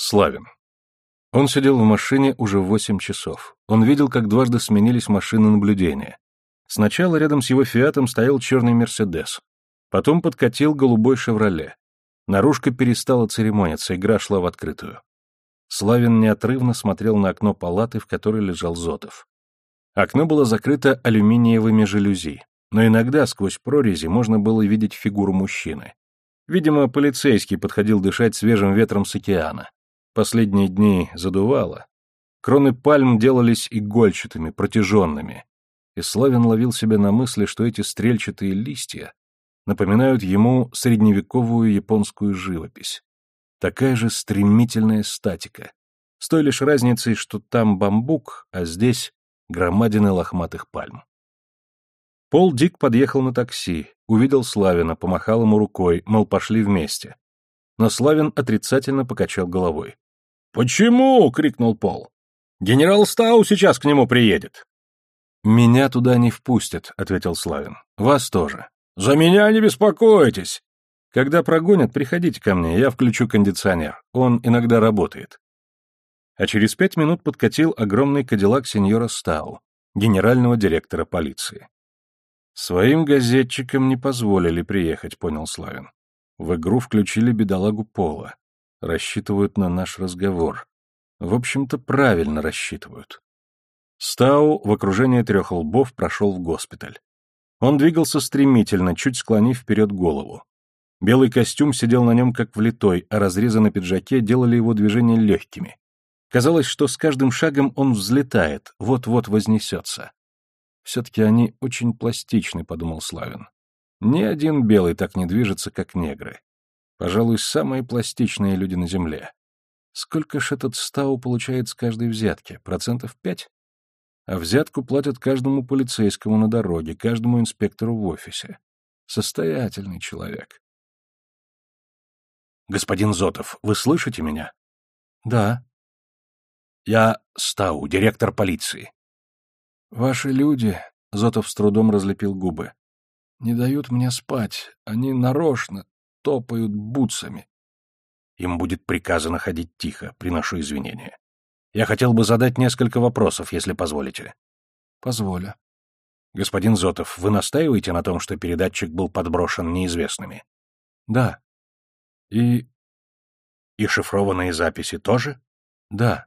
Славин. Он сидел в машине уже восемь часов. Он видел, как дважды сменились машины наблюдения. Сначала рядом с его «Фиатом» стоял черный «Мерседес». Потом подкатил голубой «Шевроле». Наружка перестала церемониться, игра шла в открытую. Славин неотрывно смотрел на окно палаты, в которой лежал Зотов. Окно было закрыто алюминиевыми жалюзи, но иногда сквозь прорези можно было видеть фигуру мужчины. Видимо, полицейский подходил дышать свежим ветром с океана. Последние дни задувало. Кроны пальм делались игольчатыми, протяженными. И Славин ловил себя на мысли, что эти стрельчатые листья напоминают ему средневековую японскую живопись. Такая же стремительная статика. С той лишь разницей, что там бамбук, а здесь громадины лохматых пальм. Пол Дик подъехал на такси, увидел Славина, помахал ему рукой, мол, пошли вместе. Но Славин отрицательно покачал головой. «Почему?» — крикнул Пол. «Генерал Стау сейчас к нему приедет». «Меня туда не впустят», — ответил Славин. «Вас тоже». «За меня не беспокойтесь!» «Когда прогонят, приходите ко мне, я включу кондиционер. Он иногда работает». А через пять минут подкатил огромный кадиллак сеньора Стау, генерального директора полиции. «Своим газетчикам не позволили приехать», — понял Славин. В игру включили бедолагу Пола рассчитывают на наш разговор. В общем-то, правильно рассчитывают. Стау в окружении трех лбов прошел в госпиталь. Он двигался стремительно, чуть склонив вперед голову. Белый костюм сидел на нем как влитой, а разрезы на пиджаке делали его движения легкими. Казалось, что с каждым шагом он взлетает, вот-вот вознесется. Все-таки они очень пластичны, подумал Славин. Ни один белый так не движется, как негры. Пожалуй, самые пластичные люди на Земле. Сколько ж этот Стау получает с каждой взятки? Процентов пять? А взятку платят каждому полицейскому на дороге, каждому инспектору в офисе. Состоятельный человек. Господин Зотов, вы слышите меня? Да. Я Стау, директор полиции. Ваши люди, Зотов с трудом разлепил губы, не дают мне спать. Они нарочно, топают бутсами. Им будет приказано ходить тихо, приношу извинения. Я хотел бы задать несколько вопросов, если позволите. Позволю. Господин Зотов, вы настаиваете на том, что передатчик был подброшен неизвестными? Да. И... И шифрованные записи тоже? Да.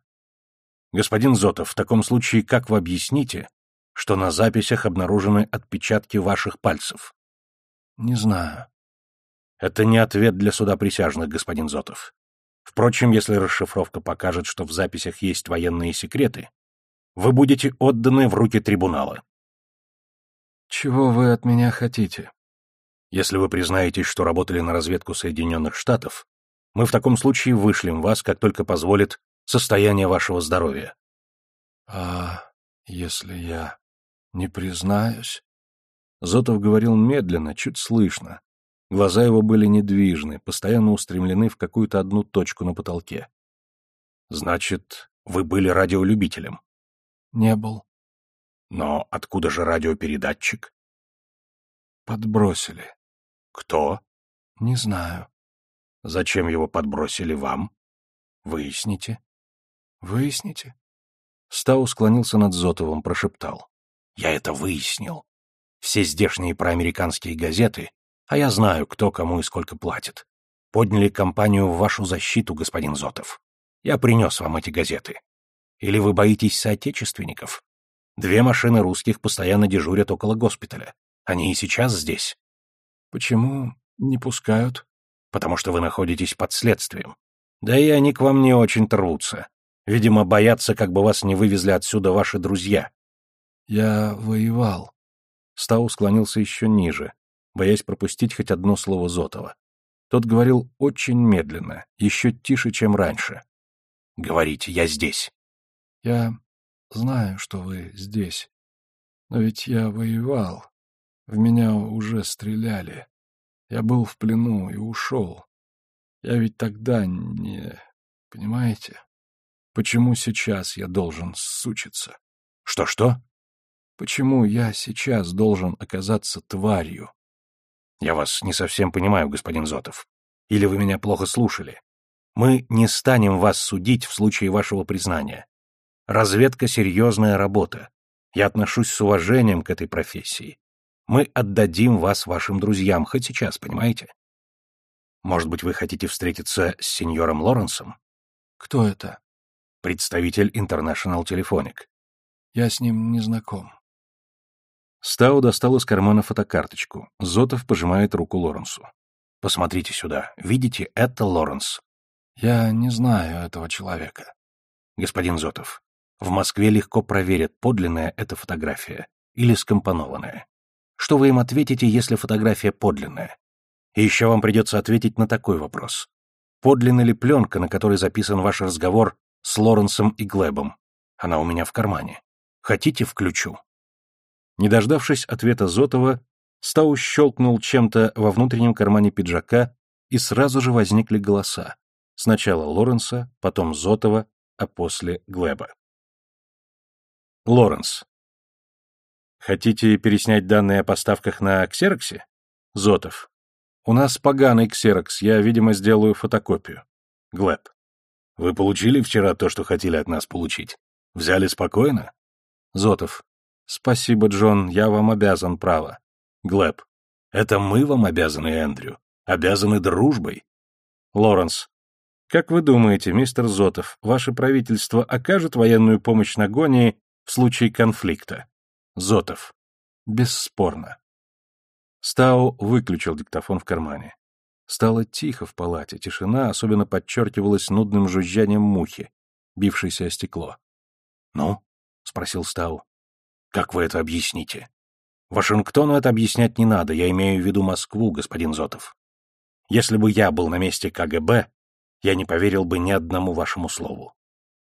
Господин Зотов, в таком случае как вы объясните, что на записях обнаружены отпечатки ваших пальцев? Не знаю. Это не ответ для суда присяжных, господин Зотов. Впрочем, если расшифровка покажет, что в записях есть военные секреты, вы будете отданы в руки трибунала. Чего вы от меня хотите? Если вы признаетесь, что работали на разведку Соединенных Штатов, мы в таком случае вышлем вас, как только позволит состояние вашего здоровья. А если я не признаюсь? Зотов говорил медленно, чуть слышно, Глаза его были недвижны, постоянно устремлены в какую-то одну точку на потолке. «Значит, вы были радиолюбителем?» «Не был». «Но откуда же радиопередатчик?» «Подбросили». «Кто?» «Не знаю». «Зачем его подбросили вам?» «Выясните». «Выясните». Стау склонился над Зотовым, прошептал. «Я это выяснил. Все здешние проамериканские газеты а я знаю, кто кому и сколько платит. Подняли компанию в вашу защиту, господин Зотов. Я принес вам эти газеты. Или вы боитесь соотечественников? Две машины русских постоянно дежурят около госпиталя. Они и сейчас здесь. Почему не пускают? Потому что вы находитесь под следствием. Да и они к вам не очень рвутся. Видимо, боятся, как бы вас не вывезли отсюда ваши друзья. Я воевал. Стау склонился еще ниже, боясь пропустить хоть одно слово Зотова. Тот говорил очень медленно, еще тише, чем раньше. «Говорите, я здесь». «Я знаю, что вы здесь. Но ведь я воевал. В меня уже стреляли. Я был в плену и ушел. Я ведь тогда не... Понимаете? Почему сейчас я должен сучиться?» «Что-что?» «Почему я сейчас должен оказаться тварью?» Я вас не совсем понимаю, господин Зотов. Или вы меня плохо слушали? Мы не станем вас судить в случае вашего признания. Разведка — серьезная работа. Я отношусь с уважением к этой профессии. Мы отдадим вас вашим друзьям, хоть сейчас, понимаете? Может быть, вы хотите встретиться с сеньором Лоренсом? Кто это? Представитель International Telephonic. Я с ним не знаком. Стау достал из кармана фотокарточку. Зотов пожимает руку Лоренсу. Посмотрите сюда. Видите, это Лоренс. Я не знаю этого человека. Господин Зотов, в Москве легко проверят, подлинная эта фотография или скомпонованная. Что вы им ответите, если фотография подлинная? И еще вам придется ответить на такой вопрос. Подлинна ли пленка, на которой записан ваш разговор с Лоренсом и Глебом? Она у меня в кармане. Хотите, включу?» Не дождавшись ответа Зотова, Стау щелкнул чем-то во внутреннем кармане пиджака, и сразу же возникли голоса. Сначала Лоренса, потом Зотова, а после Глеба. Лоренс. Хотите переснять данные о поставках на ксероксе? Зотов. У нас поганый ксерокс, я, видимо, сделаю фотокопию. Глеб. Вы получили вчера то, что хотели от нас получить? Взяли спокойно? Зотов. Спасибо, Джон, я вам обязан, право. Глеб. Это мы вам обязаны, Эндрю. Обязаны дружбой. Лоренс. Как вы думаете, мистер Зотов, ваше правительство окажет военную помощь Нагонии в случае конфликта? Зотов. Бесспорно. Стау выключил диктофон в кармане. Стало тихо в палате, тишина особенно подчеркивалась нудным жужжанием мухи, бившейся о стекло. «Ну?» — спросил Стау. «Как вы это объясните?» «Вашингтону это объяснять не надо, я имею в виду Москву, господин Зотов. Если бы я был на месте КГБ, я не поверил бы ни одному вашему слову.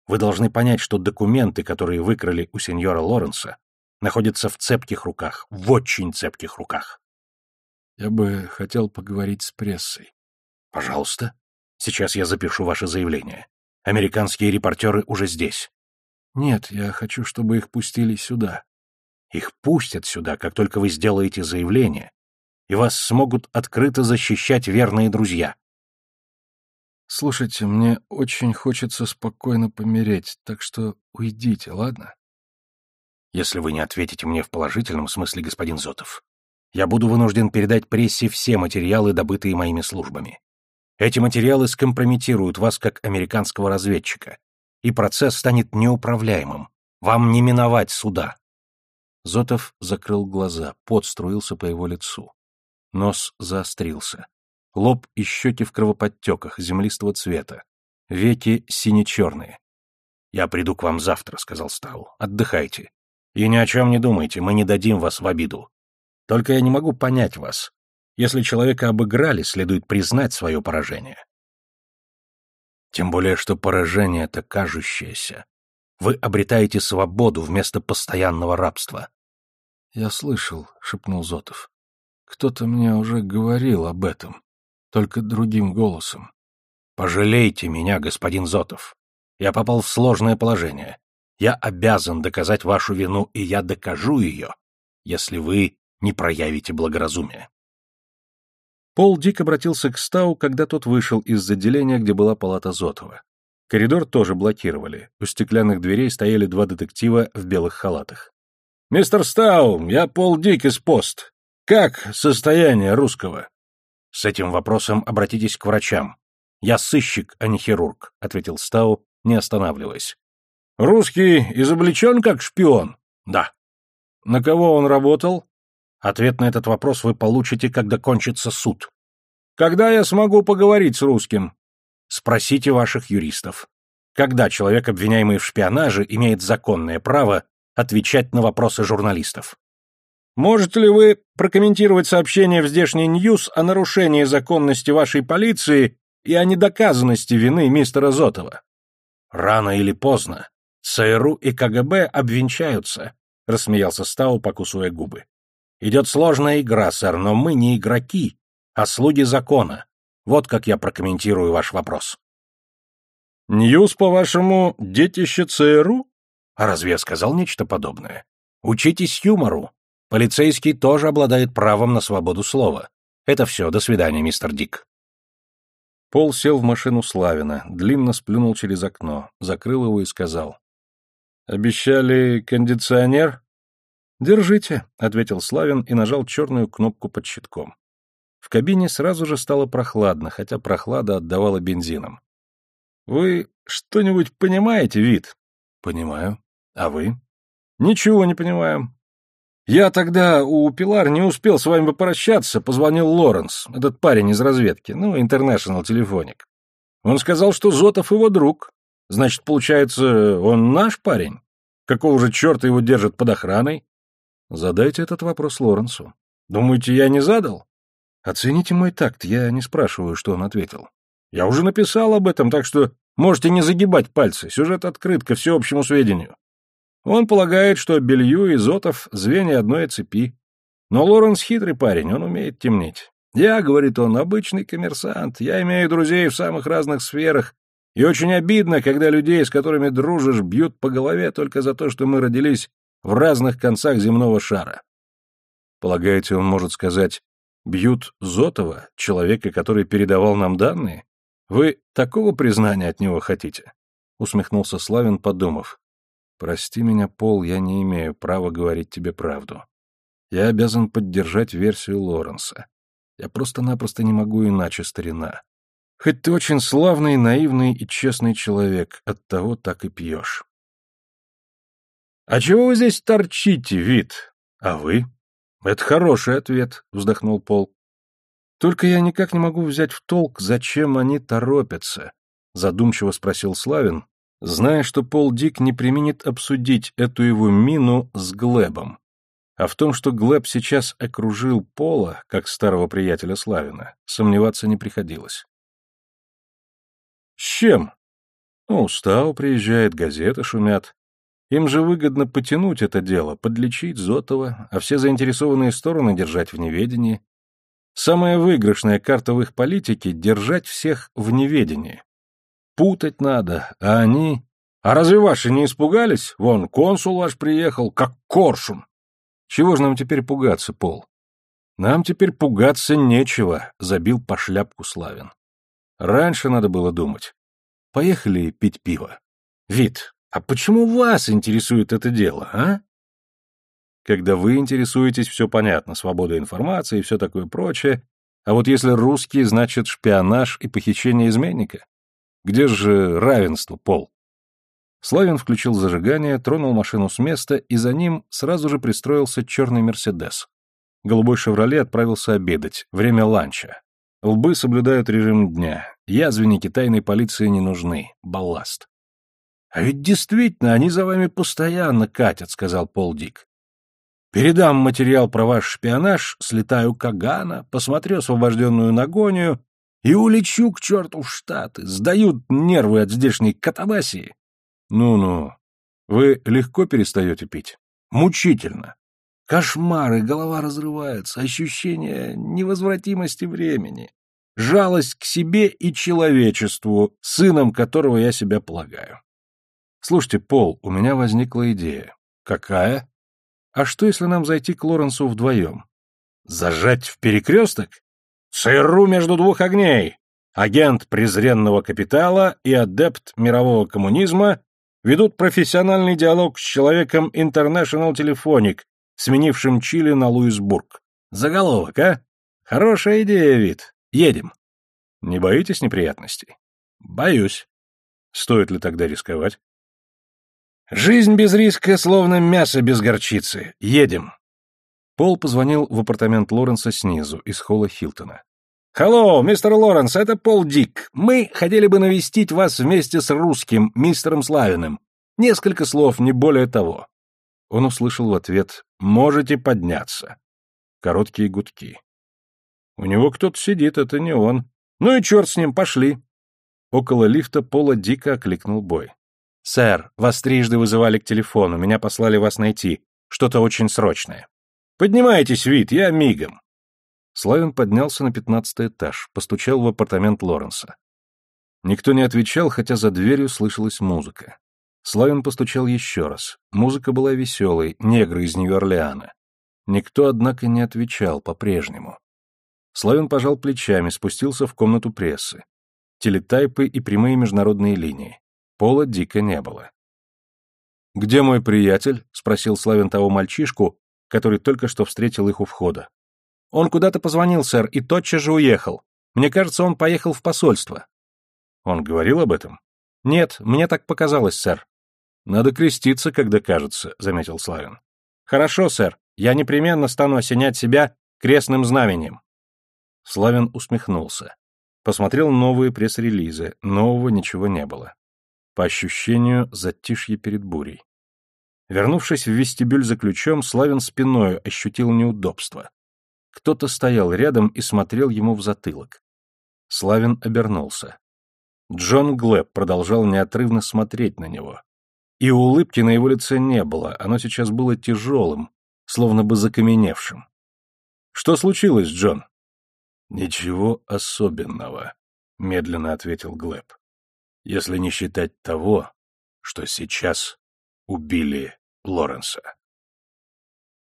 Вы должны понять, что документы, которые выкрали у сеньора Лоренса, находятся в цепких руках, в очень цепких руках. Я бы хотел поговорить с прессой. Пожалуйста. Сейчас я запишу ваше заявление. Американские репортеры уже здесь. Нет, я хочу, чтобы их пустили сюда. Их пустят сюда, как только вы сделаете заявление, и вас смогут открыто защищать верные друзья. Слушайте, мне очень хочется спокойно помереть, так что уйдите, ладно? Если вы не ответите мне в положительном смысле, господин Зотов, я буду вынужден передать прессе все материалы, добытые моими службами. Эти материалы скомпрометируют вас как американского разведчика, и процесс станет неуправляемым. Вам не миновать суда. Зотов закрыл глаза, пот струился по его лицу. Нос заострился. Лоб и щеки в кровоподтеках, землистого цвета. Веки сине-черные. «Я приду к вам завтра», — сказал Стау. «Отдыхайте. И ни о чем не думайте, мы не дадим вас в обиду. Только я не могу понять вас. Если человека обыграли, следует признать свое поражение. Тем более, что поражение это кажущееся. Вы обретаете свободу вместо постоянного рабства. — Я слышал, — шепнул Зотов. — Кто-то мне уже говорил об этом, только другим голосом. — Пожалейте меня, господин Зотов. Я попал в сложное положение. Я обязан доказать вашу вину, и я докажу ее, если вы не проявите благоразумия. Пол Дик обратился к Стау, когда тот вышел из отделения, где была палата Зотова. Коридор тоже блокировали. У стеклянных дверей стояли два детектива в белых халатах. «Мистер Стау, я Пол Дик из пост. Как состояние русского?» «С этим вопросом обратитесь к врачам. Я сыщик, а не хирург», — ответил Стау, не останавливаясь. «Русский изобличен как шпион?» «Да». «На кого он работал?» Ответ на этот вопрос вы получите, когда кончится суд. Когда я смогу поговорить с русским? Спросите ваших юристов. Когда человек, обвиняемый в шпионаже, имеет законное право отвечать на вопросы журналистов? Можете ли вы прокомментировать сообщение в здешний Ньюс о нарушении законности вашей полиции и о недоказанности вины мистера Зотова? Рано или поздно ЦРУ и КГБ обвенчаются, рассмеялся Стау, покусывая губы. Идет сложная игра, сэр, но мы не игроки, а слуги закона. Вот как я прокомментирую ваш вопрос. Ньюс, по-вашему, детище ЦРУ? А разве я сказал нечто подобное? Учитесь юмору. Полицейский тоже обладает правом на свободу слова. Это все. До свидания, мистер Дик. Пол сел в машину Славина, длинно сплюнул через окно, закрыл его и сказал. «Обещали кондиционер?» «Держите», — ответил Славин и нажал черную кнопку под щитком. В кабине сразу же стало прохладно, хотя прохлада отдавала бензином. «Вы что-нибудь понимаете, вид?» «Понимаю. А вы?» «Ничего не понимаю. Я тогда у Пилар не успел с вами попрощаться, позвонил Лоренс, этот парень из разведки, ну, интернешнл телефоник. Он сказал, что Зотов его друг. Значит, получается, он наш парень? Какого же черта его держат под охраной? Задайте этот вопрос Лоренсу. Думаете, я не задал? Оцените мой такт, я не спрашиваю, что он ответил. Я уже написал об этом, так что можете не загибать пальцы. Сюжет открыт ко всеобщему сведению. Он полагает, что Белью и Зотов — звенья одной цепи. Но Лоренс хитрый парень, он умеет темнеть. Я, говорит он, обычный коммерсант, я имею друзей в самых разных сферах, и очень обидно, когда людей, с которыми дружишь, бьют по голове только за то, что мы родились в разных концах земного шара. Полагаете, он может сказать, бьют Зотова, человека, который передавал нам данные? Вы такого признания от него хотите? Усмехнулся Славин, подумав. Прости меня, Пол, я не имею права говорить тебе правду. Я обязан поддержать версию Лоренса. Я просто-напросто не могу иначе, старина. Хоть ты очень славный, наивный и честный человек, оттого так и пьешь. «А чего вы здесь торчите, вид? А вы?» «Это хороший ответ», — вздохнул Пол. «Только я никак не могу взять в толк, зачем они торопятся», — задумчиво спросил Славин, зная, что Пол Дик не применит обсудить эту его мину с Глебом. А в том, что Глеб сейчас окружил Пола, как старого приятеля Славина, сомневаться не приходилось. С чем? Ну, устал, приезжает, газеты шумят. Им же выгодно потянуть это дело, подлечить Зотова, а все заинтересованные стороны держать в неведении. Самая выигрышная карта в их политике — держать всех в неведении. Путать надо, а они... А разве ваши не испугались? Вон, консул ваш приехал, как коршун. Чего же нам теперь пугаться, Пол? Нам теперь пугаться нечего, забил по шляпку Славин. Раньше надо было думать. Поехали пить пиво. Вид, а почему вас интересует это дело, а? Когда вы интересуетесь, все понятно, свобода информации и все такое прочее. А вот если русский, значит шпионаж и похищение изменника? Где же равенство, Пол? Славин включил зажигание, тронул машину с места, и за ним сразу же пристроился черный «Мерседес». Голубой «Шевроле» отправился обедать, время ланча. Лбы соблюдают режим дня, язвенники тайной полиции не нужны, балласт. — А ведь действительно, они за вами постоянно катят, — сказал Пол Дик. — Передам материал про ваш шпионаж, слетаю к Агана, посмотрю освобожденную Нагонию и улечу к черту в Штаты. Сдают нервы от здешней катабасии. Ну-ну. Вы легко перестаете пить? Мучительно. Кошмары, голова разрывается, ощущение невозвратимости времени. Жалость к себе и человечеству, сыном которого я себя полагаю. Слушайте, Пол, у меня возникла идея. Какая? А что, если нам зайти к Лоренсу вдвоем? Зажать в перекресток? ЦРУ между двух огней. Агент презренного капитала и адепт мирового коммунизма ведут профессиональный диалог с человеком International Телефоник, сменившим Чили на Луисбург. Заголовок, а? Хорошая идея, вид. Едем. Не боитесь неприятностей? Боюсь. Стоит ли тогда рисковать? Жизнь без риска, словно мясо без горчицы. Едем. Пол позвонил в апартамент Лоренса снизу, из холла Хилтона. «Халло, мистер Лоренс, это Пол Дик. Мы хотели бы навестить вас вместе с русским, мистером Славиным. Несколько слов, не более того». Он услышал в ответ «Можете подняться». Короткие гудки. «У него кто-то сидит, это не он. Ну и черт с ним, пошли». Около лифта Пола дико окликнул Бой. «Сэр, вас трижды вызывали к телефону, меня послали вас найти. Что-то очень срочное». «Поднимайтесь, вид, я мигом». Славин поднялся на пятнадцатый этаж, постучал в апартамент Лоренса. Никто не отвечал, хотя за дверью слышалась музыка. Славин постучал еще раз. Музыка была веселой, негры из Нью-Орлеана. Никто, однако, не отвечал по-прежнему. Славин пожал плечами, спустился в комнату прессы. телетайпы и прямые международные линии. Пола Дика не было. «Где мой приятель?» — спросил Славин того мальчишку, который только что встретил их у входа. «Он куда-то позвонил, сэр, и тотчас же уехал. Мне кажется, он поехал в посольство». «Он говорил об этом?» «Нет, мне так показалось, сэр». «Надо креститься, когда кажется», — заметил Славин. «Хорошо, сэр. Я непременно стану осенять себя крестным знаменем». Славин усмехнулся. Посмотрел новые пресс-релизы, нового ничего не было. По ощущению, затишье перед бурей. Вернувшись в вестибюль за ключом, Славин спиною ощутил неудобство. Кто-то стоял рядом и смотрел ему в затылок. Славин обернулся. Джон Глэб продолжал неотрывно смотреть на него. И улыбки на его лице не было, оно сейчас было тяжелым, словно бы закаменевшим. «Что случилось, Джон?» «Ничего особенного», — медленно ответил Глэб если не считать того, что сейчас убили Лоренса.